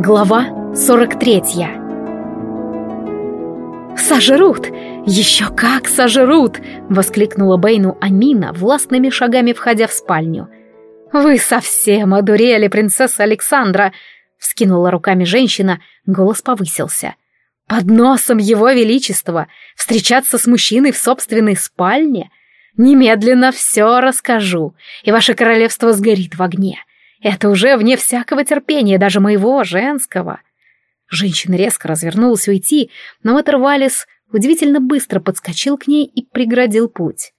Глава 43 «Сожрут! Еще как сожрут!» — воскликнула Бэйну Амина, властными шагами входя в спальню. «Вы совсем одурели, принцесса Александра!» — вскинула руками женщина, голос повысился. «Под носом его величества! Встречаться с мужчиной в собственной спальне? Немедленно все расскажу, и ваше королевство сгорит в огне. Это уже вне всякого терпения, даже моего, женского. Женщина резко развернулась уйти, но мэтр Валис удивительно быстро подскочил к ней и преградил путь.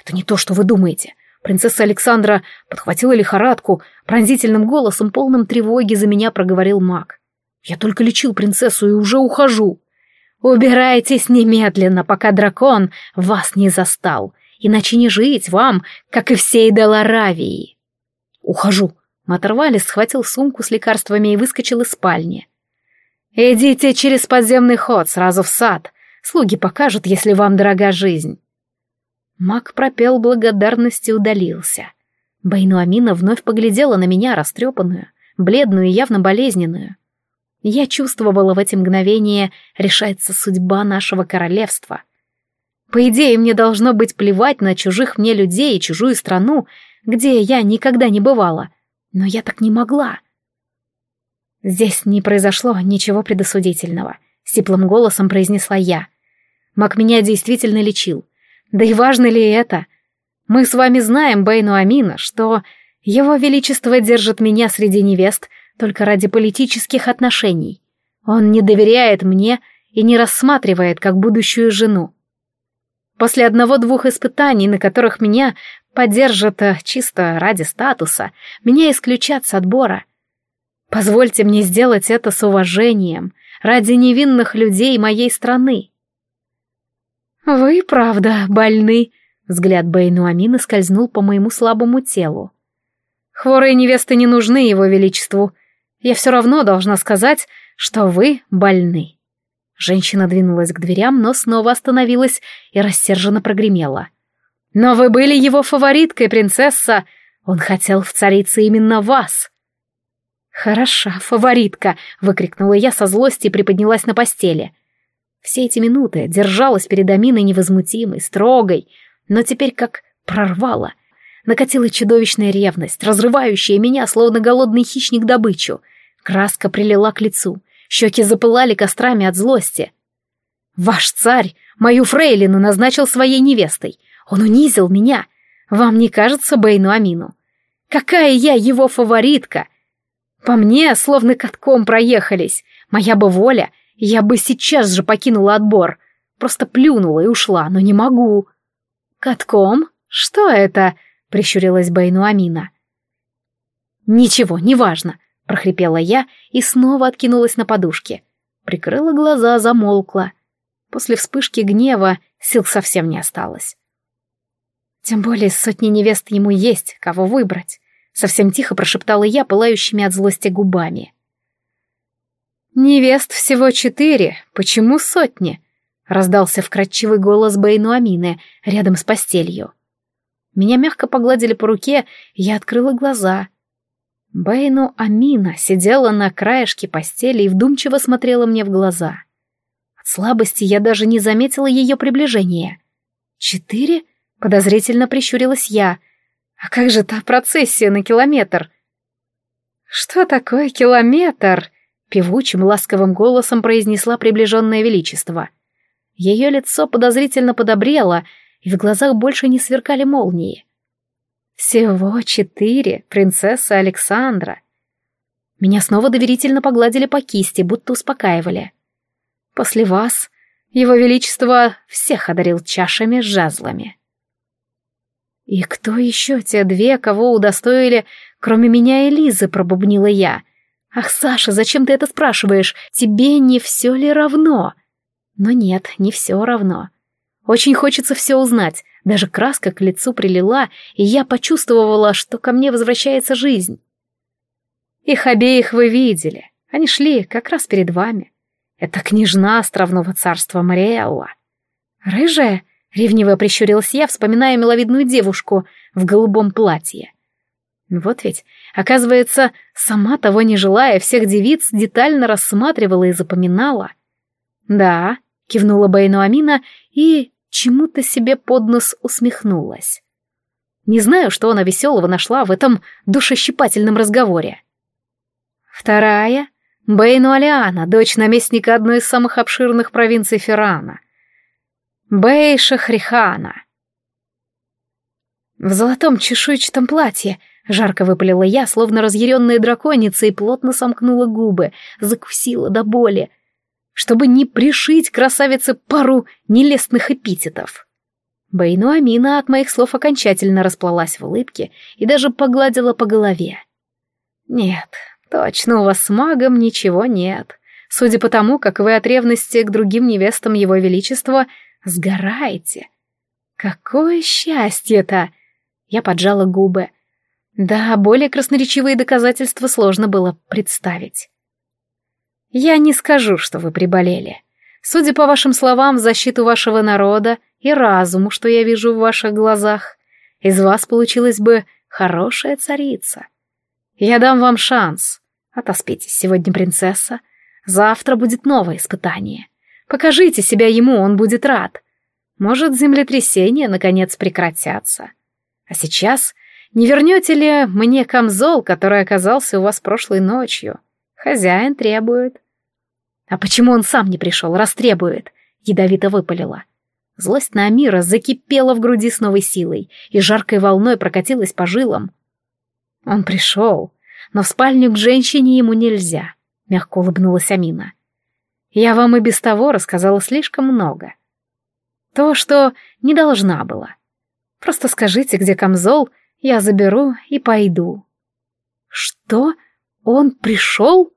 «Это не то, что вы думаете. Принцесса Александра подхватила лихорадку, пронзительным голосом, полным тревоги, за меня проговорил маг. «Я только лечил принцессу и уже ухожу». «Убирайтесь немедленно, пока дракон вас не застал, иначе не жить вам, как и всей Деларавии». «Ухожу», Матервалис схватил сумку с лекарствами и выскочил из спальни. «Идите через подземный ход, сразу в сад. Слуги покажут, если вам дорога жизнь». Маг пропел благодарности и удалился. Байнуамина вновь поглядела на меня, растрепанную, бледную и явно болезненную. Я чувствовала в эти мгновения решается судьба нашего королевства. По идее, мне должно быть плевать на чужих мне людей и чужую страну, где я никогда не бывала — но я так не могла. Здесь не произошло ничего предосудительного, сиплым голосом произнесла я. Мак меня действительно лечил. Да и важно ли это? Мы с вами знаем Бейну Амина, что его величество держит меня среди невест только ради политических отношений. Он не доверяет мне и не рассматривает как будущую жену. После одного-двух испытаний, на которых меня поддержат э, чисто ради статуса, меня исключат с отбора. Позвольте мне сделать это с уважением, ради невинных людей моей страны. Вы, правда, больны, взгляд Бейну Амина скользнул по моему слабому телу. Хворые невесты не нужны его величеству. Я все равно должна сказать, что вы больны. Женщина двинулась к дверям, но снова остановилась и рассерженно прогремела — но вы были его фавориткой, принцесса. Он хотел в царице именно вас. Хороша, фаворитка, выкрикнула я со злости и приподнялась на постели. Все эти минуты держалась перед Аминой невозмутимой, строгой, но теперь как прорвала. Накатила чудовищная ревность, разрывающая меня, словно голодный хищник добычу. Краска прилила к лицу, щеки запылали кострами от злости. «Ваш царь мою фрейлину назначил своей невестой, он унизил меня. Вам не кажется Бейну Амину? Какая я его фаворитка! По мне словно катком проехались. Моя бы воля, я бы сейчас же покинула отбор. Просто плюнула и ушла, но не могу. Катком? Что это? Прищурилась Бейну Амина. Ничего, неважно, прохрипела я и снова откинулась на подушке. Прикрыла глаза, замолкла. После вспышки гнева сил совсем не осталось. Тем более сотни невест ему есть, кого выбрать. Совсем тихо прошептала я, пылающими от злости губами. «Невест всего четыре, почему сотни?» — раздался вкрадчивый голос Бейну Амины рядом с постелью. Меня мягко погладили по руке, и я открыла глаза. Бейну Амина сидела на краешке постели и вдумчиво смотрела мне в глаза. От слабости я даже не заметила ее приближения. «Четыре?» Подозрительно прищурилась я. А как же та процессия на километр? Что такое километр? Певучим ласковым голосом произнесла приближенное величество. Ее лицо подозрительно подобрело, и в глазах больше не сверкали молнии. Всего четыре, принцесса Александра. Меня снова доверительно погладили по кисти, будто успокаивали. После вас его величество всех одарил чашами с жазлами. «И кто еще те две, кого удостоили, кроме меня и Лизы?» — пробубнила я. «Ах, Саша, зачем ты это спрашиваешь? Тебе не все ли равно?» Но нет, не все равно. Очень хочется все узнать. Даже краска к лицу прилила, и я почувствовала, что ко мне возвращается жизнь. Их обеих вы видели. Они шли как раз перед вами. Это княжна островного царства Мариэлла. Рыжая? Ревниво прищурилась я, вспоминая миловидную девушку в голубом платье. Вот ведь, оказывается, сама того не желая, всех девиц детально рассматривала и запоминала. «Да», — кивнула Бейну Амина и чему-то себе под нос усмехнулась. Не знаю, что она веселого нашла в этом душещипательном разговоре. Вторая — Бейну Алиана, дочь наместника одной из самых обширных провинций Феррана. Бей Шахрихана. В золотом чешуйчатом платье жарко выпалила я, словно разъяренная драконица, и плотно сомкнула губы, закусила до боли, чтобы не пришить красавице пару нелестных эпитетов. Бейну Амина от моих слов окончательно расплылась в улыбке и даже погладила по голове. «Нет, точно у вас с магом ничего нет. Судя по тому, как вы от ревности к другим невестам его величества сгораете. Какое счастье-то!» Я поджала губы. Да, более красноречивые доказательства сложно было представить. «Я не скажу, что вы приболели. Судя по вашим словам, в защиту вашего народа и разуму, что я вижу в ваших глазах, из вас получилась бы хорошая царица. Я дам вам шанс. Отоспитесь сегодня, принцесса. Завтра будет новое испытание. Покажите себя ему, он будет рад. Может, землетрясения наконец прекратятся. А сейчас не вернете ли мне камзол, который оказался у вас прошлой ночью? Хозяин требует. А почему он сам не пришел, растребует? Ядовито выпалила. Злость на Амира закипела в груди с новой силой и жаркой волной прокатилась по жилам. Он пришел, но в спальню к женщине ему нельзя, мягко улыбнулась Амина. Я вам и без того рассказала слишком много. То, что не должна была. Просто скажите, где камзол, я заберу и пойду. Что? Он пришел?